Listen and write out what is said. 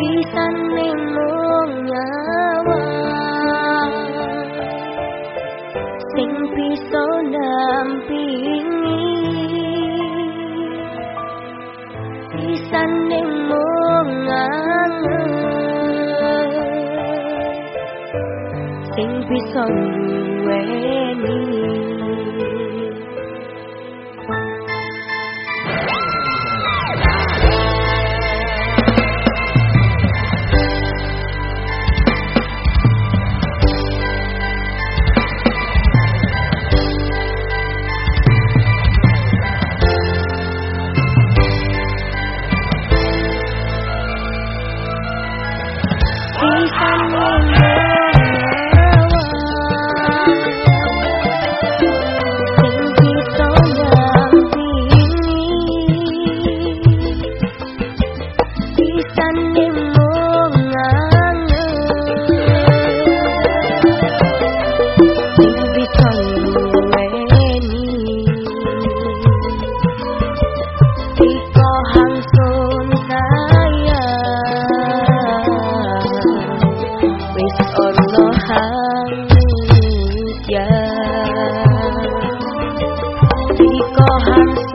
pisan ning nyawa sing bisa nampingi pisan ning sing bisa duweni 一个哈